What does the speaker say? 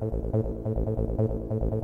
早く早く早く早く。